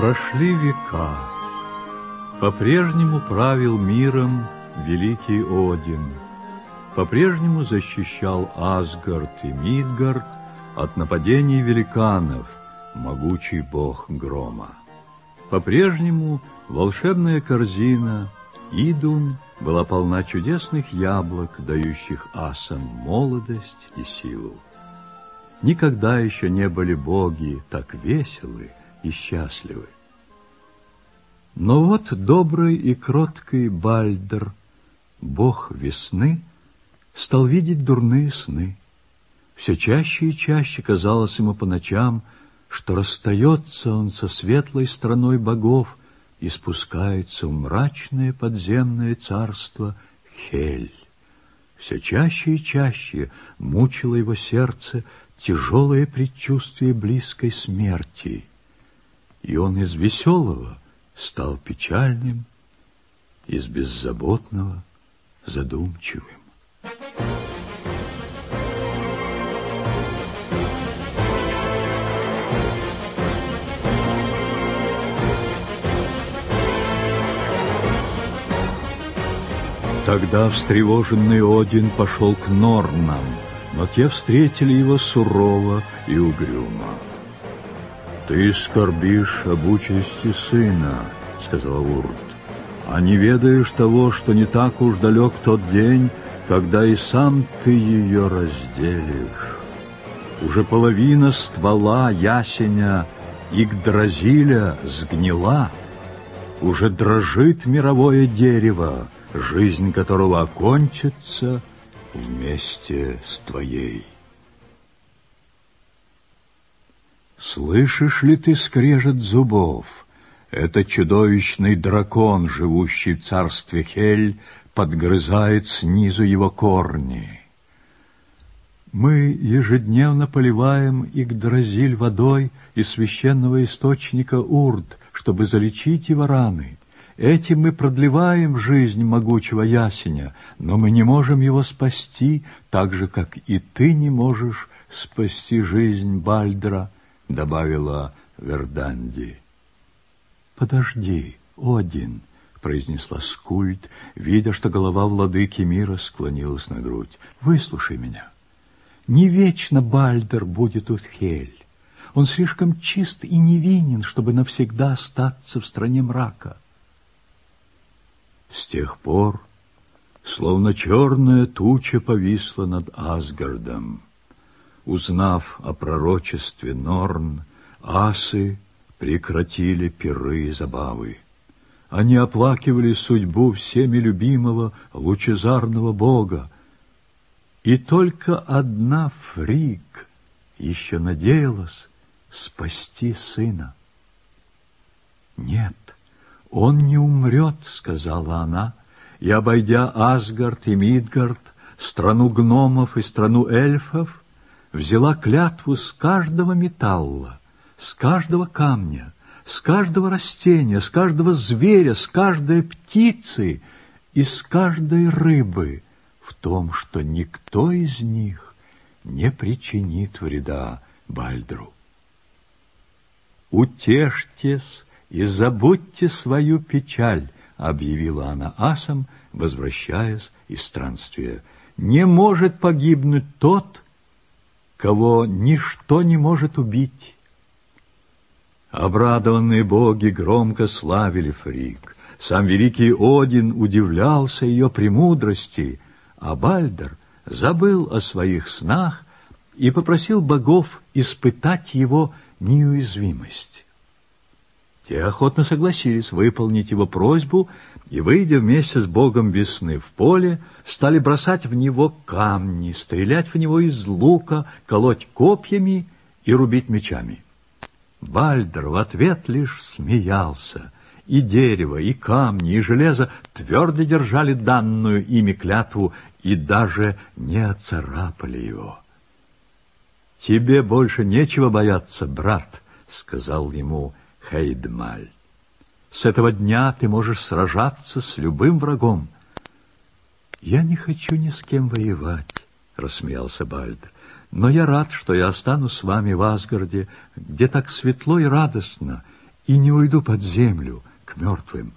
Прошли века. По-прежнему правил миром великий Один. По-прежнему защищал Асгард и Мидгард от нападений великанов, могучий бог грома. По-прежнему волшебная корзина Идун была полна чудесных яблок, дающих асам молодость и силу. Никогда еще не были боги так веселы, и счастливы. Но вот добрый и кроткий Бальдер, бог весны, стал видеть дурные сны. Все чаще и чаще казалось ему по ночам, что расстается он со светлой страной богов и спускается в мрачное подземное царство Хель. Все чаще и чаще мучило его сердце тяжелое предчувствие близкой смерти — и он из веселого стал печальным, из беззаботного задумчивым. Тогда встревоженный Один пошел к Норнам, но те встретили его сурово и угрюмо. «Ты скорбишь об участи сына», — сказал Урт. «А не ведаешь того, что не так уж далек тот день, когда и сам ты ее разделишь. Уже половина ствола ясеня Игдразиля сгнила, уже дрожит мировое дерево, жизнь которого окончится вместе с твоей». «Слышишь ли ты, скрежет зубов? Это чудовищный дракон, живущий в царстве Хель, подгрызает снизу его корни». Мы ежедневно поливаем Игдразиль водой из священного источника Урд, чтобы залечить его раны. Этим мы продлеваем жизнь могучего ясеня, но мы не можем его спасти, так же, как и ты не можешь спасти жизнь Бальдра добавила Верданди. «Подожди, Один!» — произнесла скульт, видя, что голова владыки мира склонилась на грудь. «Выслушай меня. Не вечно Бальдер будет у Хель. Он слишком чист и невинен, чтобы навсегда остаться в стране мрака». С тех пор, словно черная туча повисла над Асгардом, узнав о пророчестве Норн, асы прекратили пиры и забавы. Они оплакивали судьбу всеми любимого лучезарного бога. И только одна Фрик еще надеялась спасти сына. «Нет, он не умрет», — сказала она, и, обойдя Асгард и Мидгард, страну гномов и страну эльфов, взяла клятву с каждого металла, с каждого камня, с каждого растения, с каждого зверя, с каждой птицы и с каждой рыбы в том, что никто из них не причинит вреда Бальдру. «Утешьтесь и забудьте свою печаль», — объявила она асом, возвращаясь из странствия. «Не может погибнуть тот, кого ничто не может убить. Обрадованные боги громко славили Фрик. Сам великий Один удивлялся ее премудрости, а Бальдер забыл о своих снах и попросил богов испытать его неуязвимость. Те охотно согласились, выполнить его просьбу, и, выйдя вместе с богом весны в поле, стали бросать в него камни, стрелять в него из лука, колоть копьями и рубить мечами. Бальдер в ответ лишь смеялся. И дерево, и камни, и железо твердо держали данную ими клятву и даже не оцарапали его. «Тебе больше нечего бояться, брат», — сказал ему Хейдмаль, С этого дня ты можешь сражаться с любым врагом. Я не хочу ни с кем воевать, рассмеялся Бальдер. Но я рад, что я останусь с вами в Асгарде, где так светло и радостно, и не уйду под землю к мертвым.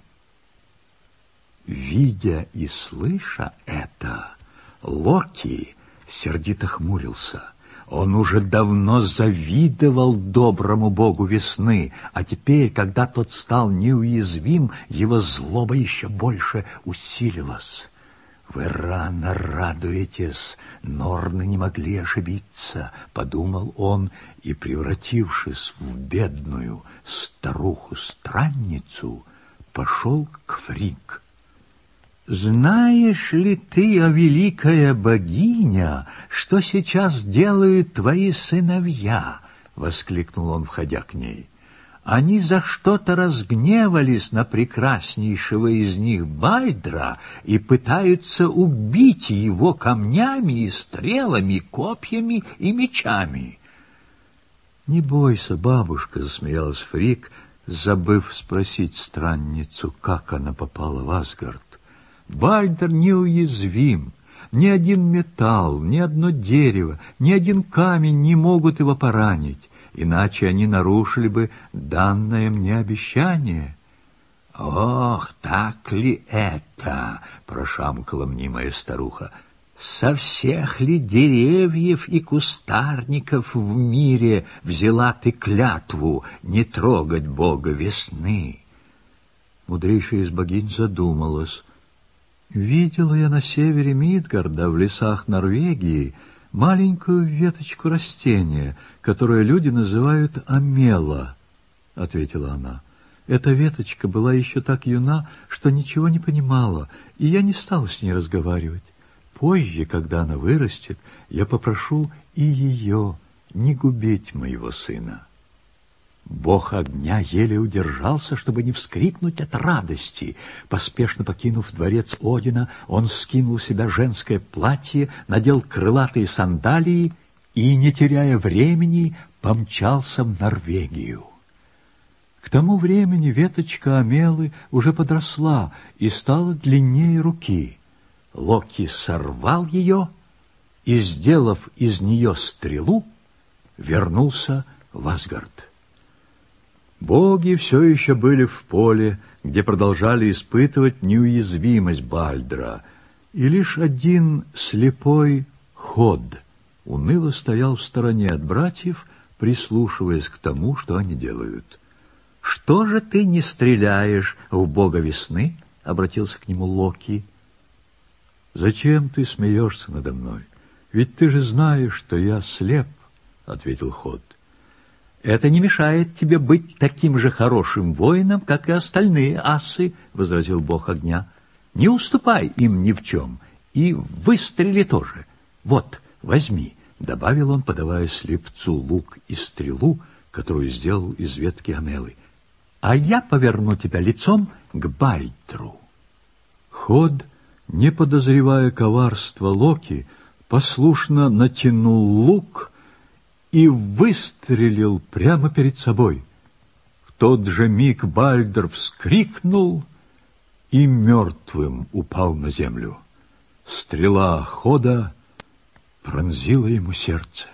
Видя и слыша это, Локи сердито хмурился — он уже давно завидовал доброму богу весны, а теперь, когда тот стал неуязвим, его злоба еще больше усилилась. «Вы рано радуетесь, норны не могли ошибиться», — подумал он, и, превратившись в бедную старуху-странницу, пошел к Фрик. Знаешь ли ты о великая богиня, что сейчас делают твои сыновья? воскликнул он, входя к ней. Они за что-то разгневались на прекраснейшего из них Байдра и пытаются убить его камнями и стрелами, копьями и мечами. Не бойся, бабушка, засмеялась Фрик, забыв спросить странницу, как она попала в Асгард. Вальтер неуязвим. Ни один металл, ни одно дерево, ни один камень не могут его поранить, иначе они нарушили бы данное мне обещание. «Ох, так ли это?» — прошамкала мнимая старуха. «Со всех ли деревьев и кустарников в мире взяла ты клятву не трогать бога весны?» Мудрейшая из богинь задумалась — Видела я на севере Мидгарда, в лесах Норвегии, маленькую веточку растения, которое люди называют амела, — ответила она. Эта веточка была еще так юна, что ничего не понимала, и я не стала с ней разговаривать. Позже, когда она вырастет, я попрошу и ее не губить моего сына. Бог огня еле удержался, чтобы не вскрикнуть от радости. Поспешно покинув дворец Одина, он скинул у себя женское платье, надел крылатые сандалии и, не теряя времени, помчался в Норвегию. К тому времени веточка Амелы уже подросла и стала длиннее руки. Локи сорвал ее и, сделав из нее стрелу, вернулся в Асгард. Боги все еще были в поле, где продолжали испытывать неуязвимость Бальдра, и лишь один слепой ход уныло стоял в стороне от братьев, прислушиваясь к тому, что они делают. «Что же ты не стреляешь в бога весны?» — обратился к нему Локи. «Зачем ты смеешься надо мной? Ведь ты же знаешь, что я слеп», — ответил Ход. Это не мешает тебе быть таким же хорошим воином, как и остальные асы, — возразил бог огня. Не уступай им ни в чем, и выстрели тоже. Вот, возьми, — добавил он, подавая слепцу лук и стрелу, которую сделал из ветки амелы. А я поверну тебя лицом к Бальтру. Ход, не подозревая коварства Локи, послушно натянул лук — и выстрелил прямо перед собой. В тот же миг Бальдер вскрикнул и мертвым упал на землю. Стрела хода пронзила ему сердце.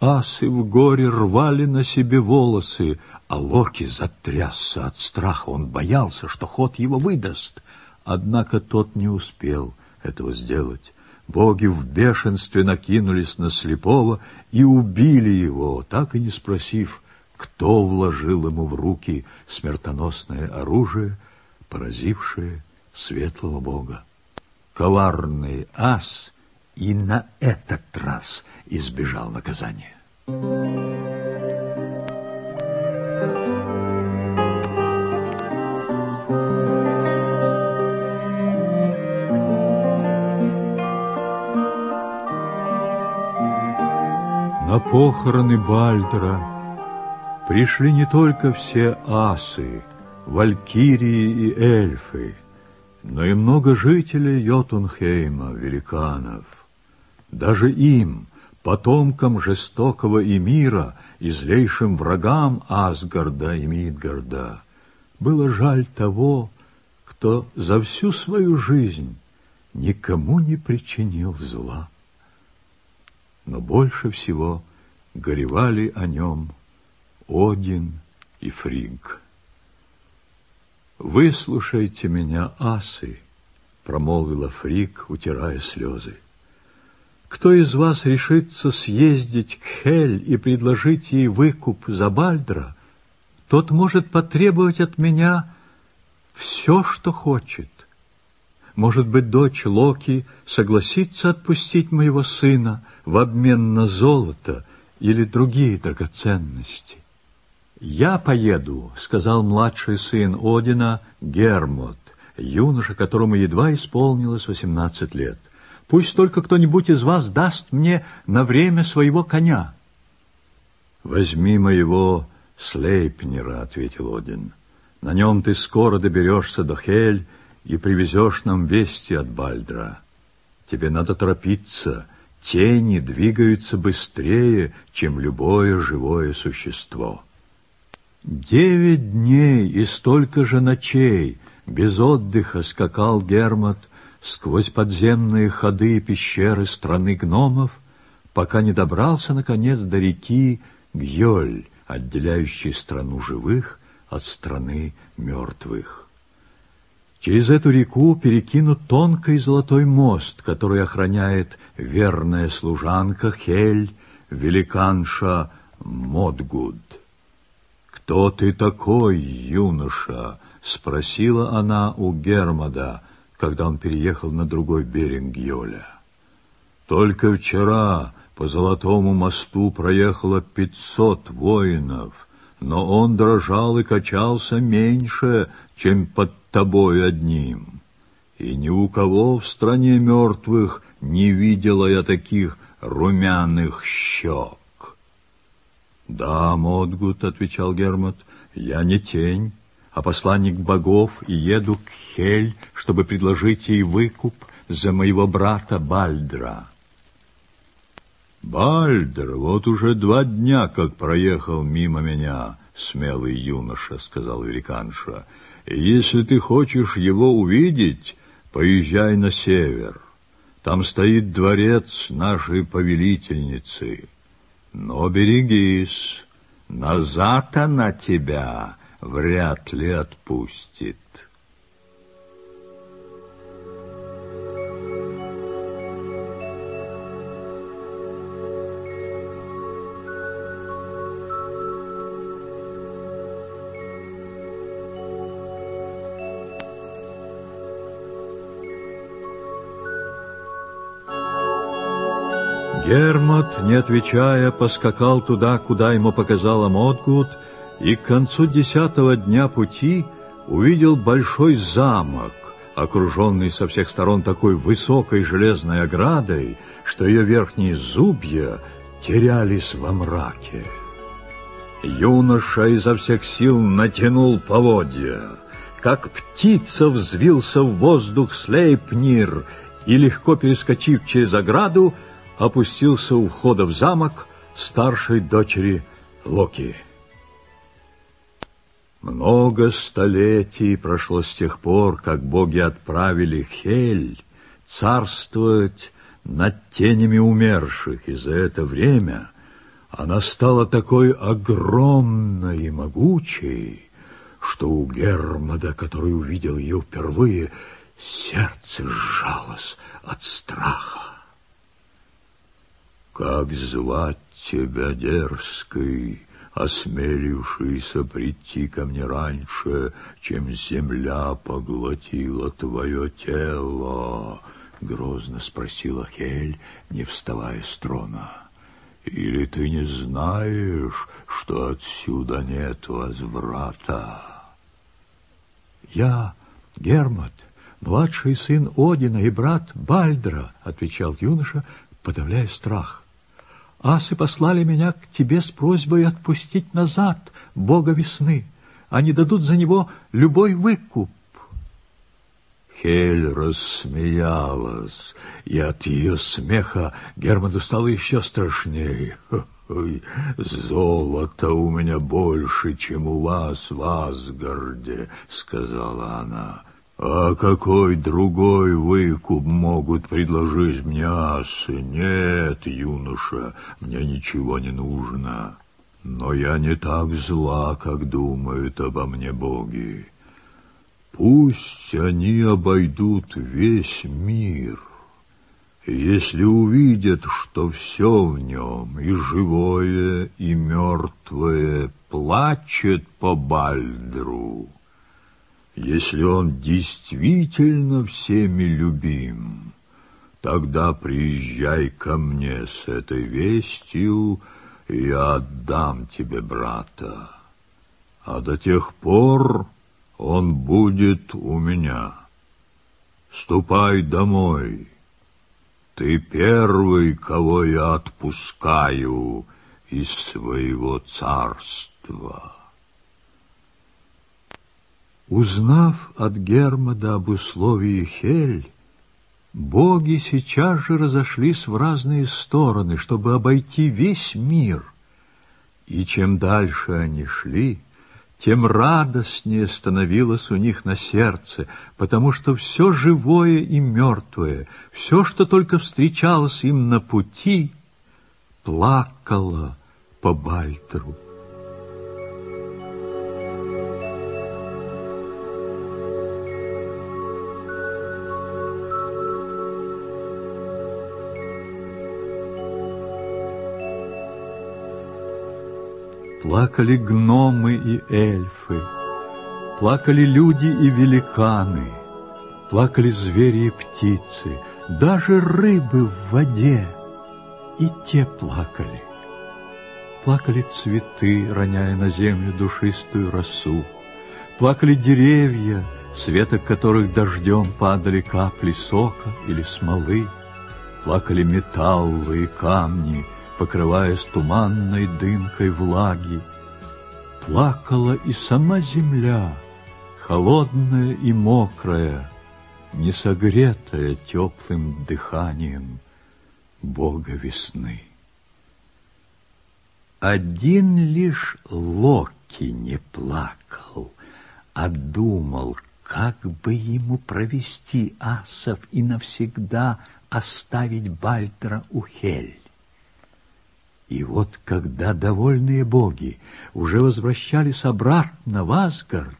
Асы в горе рвали на себе волосы, а Локи затрясся от страха. Он боялся, что ход его выдаст. Однако тот не успел этого сделать. Боги в бешенстве накинулись на слепого и убили его, так и не спросив, кто вложил ему в руки смертоносное оружие, поразившее светлого бога. Коварный ас и на этот раз избежал наказания. на похороны Бальдра пришли не только все асы, валькирии и эльфы, но и много жителей Йотунхейма, великанов. Даже им, потомкам жестокого Эмира и злейшим врагам Асгарда и Мидгарда, было жаль того, кто за всю свою жизнь никому не причинил зла но больше всего горевали о нем Один и Фринг. «Выслушайте меня, асы!» — промолвила Фрик, утирая слезы. «Кто из вас решится съездить к Хель и предложить ей выкуп за Бальдра, тот может потребовать от меня все, что хочет». Может быть, дочь Локи согласится отпустить моего сына в обмен на золото или другие драгоценности. «Я поеду», — сказал младший сын Одина Гермот, юноша, которому едва исполнилось восемнадцать лет. «Пусть только кто-нибудь из вас даст мне на время своего коня». «Возьми моего Слейпнера», — ответил Один. «На нем ты скоро доберешься до Хель и привезешь нам вести от Бальдра. Тебе надо торопиться, тени двигаются быстрее, чем любое живое существо. Девять дней и столько же ночей без отдыха скакал Гермат сквозь подземные ходы и пещеры страны гномов, пока не добрался, наконец, до реки Гьоль, отделяющей страну живых от страны мертвых. Через эту реку перекинут тонкий золотой мост, который охраняет верная служанка Хель, великанша Модгуд. «Кто ты такой, юноша?» — спросила она у Гермода, когда он переехал на другой берег Йоля. «Только вчера по золотому мосту проехало пятьсот воинов» но он дрожал и качался меньше, чем под тобой одним. И ни у кого в стране мертвых не видела я таких румяных щек. «Да, Модгут», — отвечал Гермот, — «я не тень, а посланник богов, и еду к Хель, чтобы предложить ей выкуп за моего брата Бальдра». «Бальдр, вот уже два дня, как проехал мимо меня», — смелый юноша, — сказал великанша, если ты хочешь его увидеть, поезжай на север. Там стоит дворец нашей повелительницы. Но берегись, назад она тебя вряд ли отпустит. Гермот, не отвечая, поскакал туда, куда ему показала Мотгуд, и к концу десятого дня пути увидел большой замок, окруженный со всех сторон такой высокой железной оградой, что ее верхние зубья терялись во мраке. Юноша изо всех сил натянул поводья. Как птица взвился в воздух Слейпнир и, легко перескочив через ограду, опустился у входа в замок старшей дочери Локи. Много столетий прошло с тех пор, как боги отправили Хель царствовать над тенями умерших, и за это время она стала такой огромной и могучей, что у Гермода, который увидел ее впервые, сердце сжалось от страха как звать тебя дерзкой, осмелившийся прийти ко мне раньше, чем земля поглотила твое тело? — грозно спросила Хель, не вставая с трона. — Или ты не знаешь, что отсюда нет возврата? — Я Гермат, младший сын Одина и брат Бальдра, — отвечал юноша, подавляя страх. Асы послали меня к тебе с просьбой отпустить назад бога весны. Они дадут за него любой выкуп. Хель рассмеялась, и от ее смеха Герману стало еще страшнее. Ой, золото у меня больше, чем у вас в Асгарде, — сказала она. А какой другой выкуп могут предложить мне асы? Нет, юноша, мне ничего не нужно. Но я не так зла, как думают обо мне боги. Пусть они обойдут весь мир. Если увидят, что все в нем, и живое, и мертвое, плачет по Бальдру, если он действительно всеми любим, тогда приезжай ко мне с этой вестью, и я отдам тебе брата. А до тех пор он будет у меня. Ступай домой. Ты первый, кого я отпускаю из своего царства». Узнав от Гермода об условии Хель, боги сейчас же разошлись в разные стороны, чтобы обойти весь мир. И чем дальше они шли, тем радостнее становилось у них на сердце, потому что все живое и мертвое, все, что только встречалось им на пути, плакало по Бальтру. Плакали гномы и эльфы, плакали люди и великаны, плакали звери и птицы, даже рыбы в воде, и те плакали. Плакали цветы, роняя на землю душистую росу, плакали деревья, с веток которых дождем падали капли сока или смолы, плакали металлы и камни — покрываясь туманной дымкой влаги. Плакала и сама земля, холодная и мокрая, не согретая теплым дыханием Бога весны. Один лишь Локи не плакал, а думал, как бы ему провести асов и навсегда оставить Бальтра у Хель. И вот когда довольные боги уже возвращались обратно в Асгард,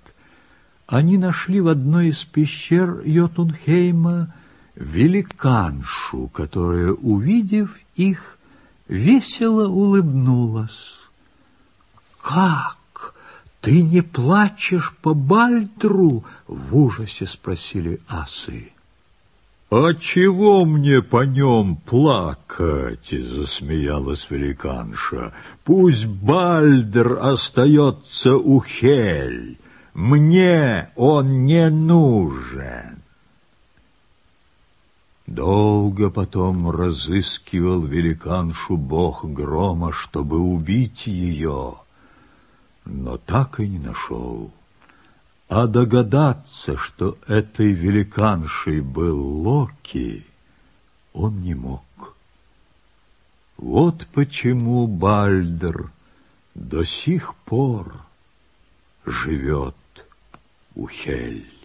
они нашли в одной из пещер Йотунхейма великаншу, которая, увидев их, весело улыбнулась. «Как? Ты не плачешь по Бальдру?» — в ужасе спросили асы. «А чего мне по нем плакать?» — засмеялась великанша. «Пусть Бальдер остается у Хель. Мне он не нужен». Долго потом разыскивал великаншу бог грома, чтобы убить ее, но так и не нашел а догадаться, что этой великаншей был Локи, он не мог. Вот почему Бальдер до сих пор живет у Хель.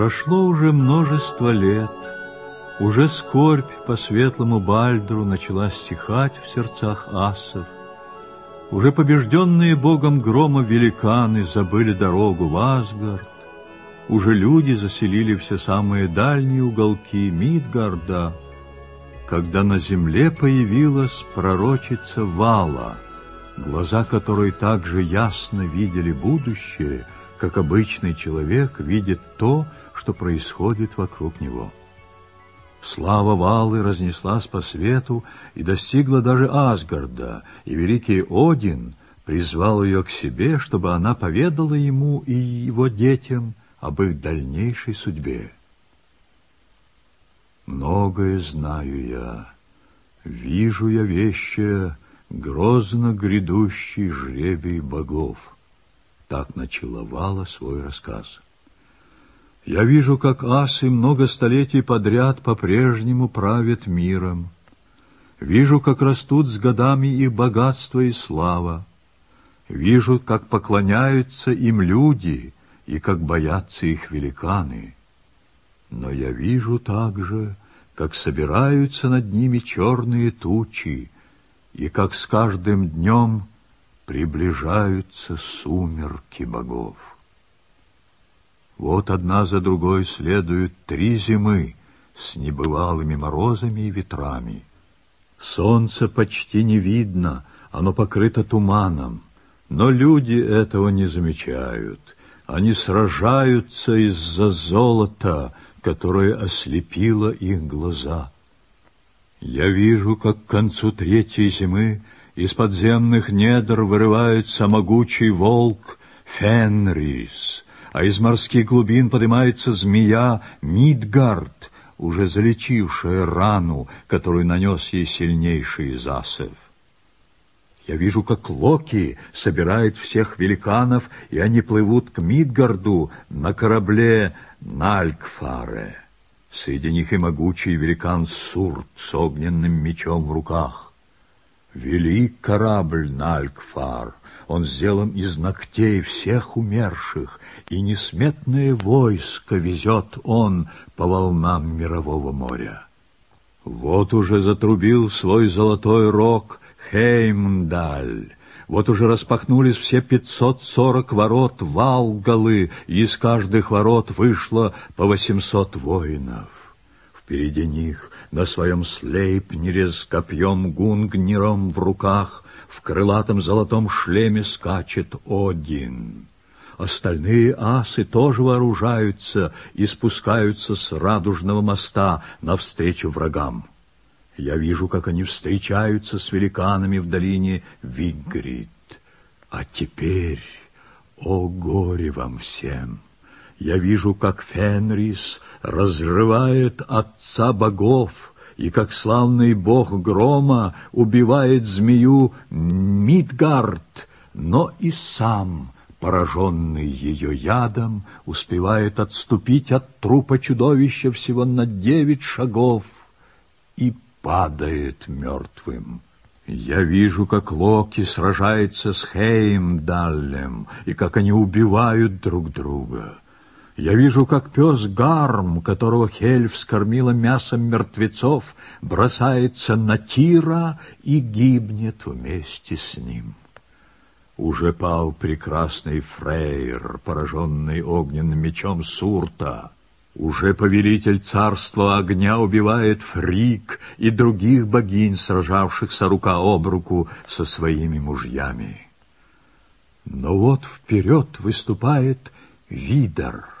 Прошло уже множество лет. Уже скорбь по светлому Бальдру начала стихать в сердцах асов. Уже побежденные богом грома великаны забыли дорогу в Асгард. Уже люди заселили все самые дальние уголки Мидгарда, когда на земле появилась пророчица Вала, глаза которой так же ясно видели будущее, как обычный человек видит то, что что происходит вокруг него. Слава Валы разнеслась по свету и достигла даже Асгарда, и великий Один призвал ее к себе, чтобы она поведала ему и его детям об их дальнейшей судьбе. Многое знаю я, вижу я вещи, грозно грядущий жребий богов. Так начала Вала свой рассказ. Я вижу, как асы много столетий подряд по-прежнему правят миром. Вижу, как растут с годами их богатство и слава. Вижу, как поклоняются им люди и как боятся их великаны. Но я вижу также, как собираются над ними черные тучи и как с каждым днем приближаются сумерки богов. Вот одна за другой следуют три зимы с небывалыми морозами и ветрами. Солнце почти не видно, оно покрыто туманом. Но люди этого не замечают. Они сражаются из-за золота, которое ослепило их глаза. Я вижу, как к концу третьей зимы из подземных недр вырывается могучий волк Фенрис — а из морских глубин поднимается змея Мидгард, уже залечившая рану, которую нанес ей сильнейший из асов. Я вижу, как Локи собирает всех великанов, и они плывут к Мидгарду на корабле Налькфаре. Среди них и могучий великан Сурт с огненным мечом в руках. Велик корабль Налькфар — он сделан из ногтей всех умерших, и несметное войско везет он по волнам мирового моря. Вот уже затрубил свой золотой рог Хеймдаль, вот уже распахнулись все 540 ворот Валгалы, и из каждых ворот вышло по 800 воинов. Впереди них на своем слейпнере с копьем Гунгниром в руках в крылатом золотом шлеме скачет Один. Остальные асы тоже вооружаются и спускаются с радужного моста навстречу врагам. Я вижу, как они встречаются с великанами в долине Вигрид. А теперь, о горе вам всем! Я вижу, как Фенрис разрывает отца богов, и как славный бог грома убивает змею Мидгард, но и сам, пораженный ее ядом, успевает отступить от трупа чудовища всего на девять шагов и падает мертвым. Я вижу, как Локи сражается с Хеймдаллем, и как они убивают друг друга. Я вижу, как пес Гарм, которого Хельф скормила мясом мертвецов, бросается на Тира и гибнет вместе с ним. Уже пал прекрасный Фрейр, пораженный огненным мечом Сурта. Уже повелитель царства огня убивает Фрик и других богинь, сражавшихся рука об руку со своими мужьями. Но вот вперед выступает Видар —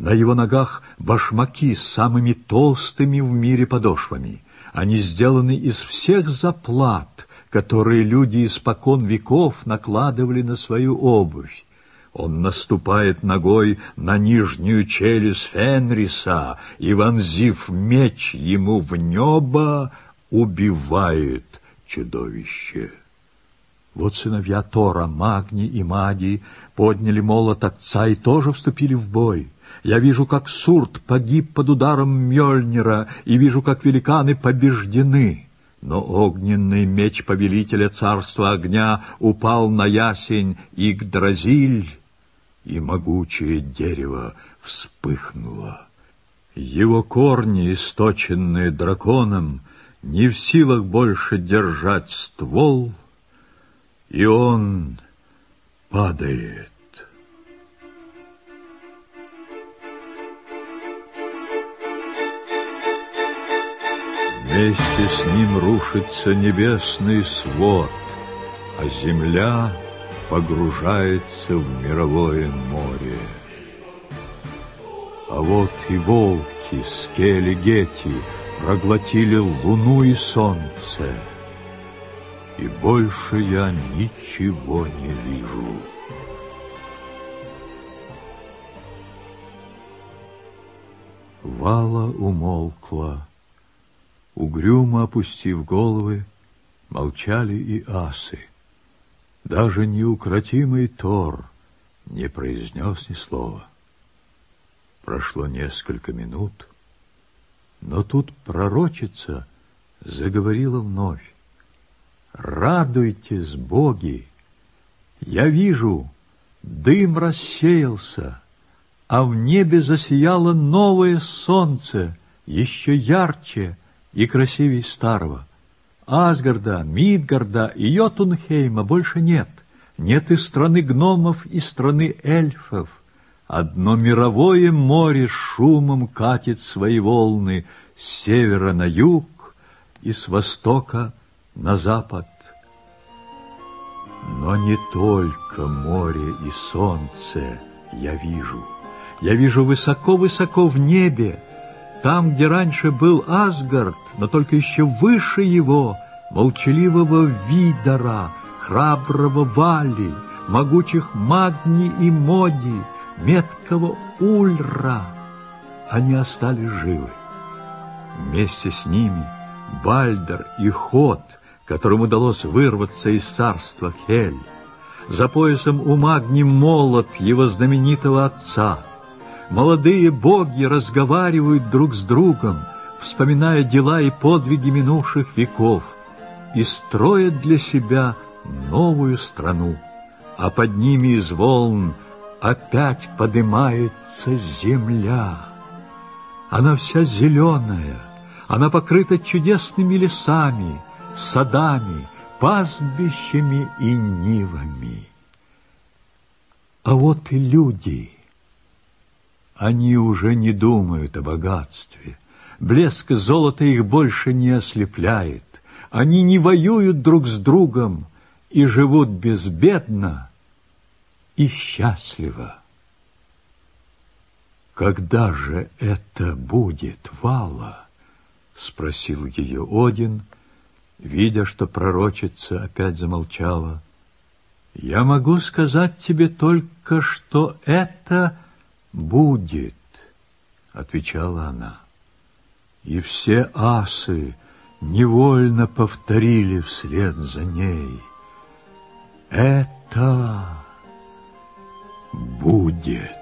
на его ногах башмаки с самыми толстыми в мире подошвами. Они сделаны из всех заплат, которые люди испокон веков накладывали на свою обувь. Он наступает ногой на нижнюю челюсть Фенриса и, вонзив меч ему в небо, убивает чудовище. Вот сыновья Тора, Магни и Мади подняли молот отца и тоже вступили в бой. Я вижу, как Сурт погиб под ударом Мёльнира, и вижу, как великаны побеждены. Но огненный меч повелителя царства огня упал на ясень и гдразиль, и могучее дерево вспыхнуло. Его корни, источенные драконом, не в силах больше держать ствол, и он падает. Вместе с ним рушится небесный свод, а земля погружается в мировое море. А вот и волки, скели гети проглотили луну и солнце, и больше я ничего не вижу. Вала умолкла угрюмо опустив головы, молчали и асы. Даже неукротимый Тор не произнес ни слова. Прошло несколько минут, но тут пророчица заговорила вновь. «Радуйтесь, боги! Я вижу, дым рассеялся, а в небе засияло новое солнце, еще ярче, и красивей старого. Асгарда, Мидгарда и Йотунхейма больше нет. Нет и страны гномов, и страны эльфов. Одно мировое море шумом катит свои волны с севера на юг и с востока на запад. Но не только море и солнце я вижу. Я вижу высоко-высоко в небе там, где раньше был Асгард, но только еще выше его, молчаливого Видора, храброго Вали, могучих Магни и Моди, меткого Ульра, они остались живы. Вместе с ними Бальдер и Ход, которым удалось вырваться из царства Хель, за поясом у Магни молот его знаменитого отца — Молодые боги разговаривают друг с другом, вспоминая дела и подвиги минувших веков, и строят для себя новую страну. А под ними из волн опять поднимается земля. Она вся зеленая, она покрыта чудесными лесами, садами, пастбищами и нивами. А вот и люди — они уже не думают о богатстве. Блеск золота их больше не ослепляет. Они не воюют друг с другом и живут безбедно и счастливо. «Когда же это будет, Вала?» — спросил ее Один, видя, что пророчица опять замолчала. «Я могу сказать тебе только, что это...» «Будет», — отвечала она. И все асы невольно повторили вслед за ней. «Это будет».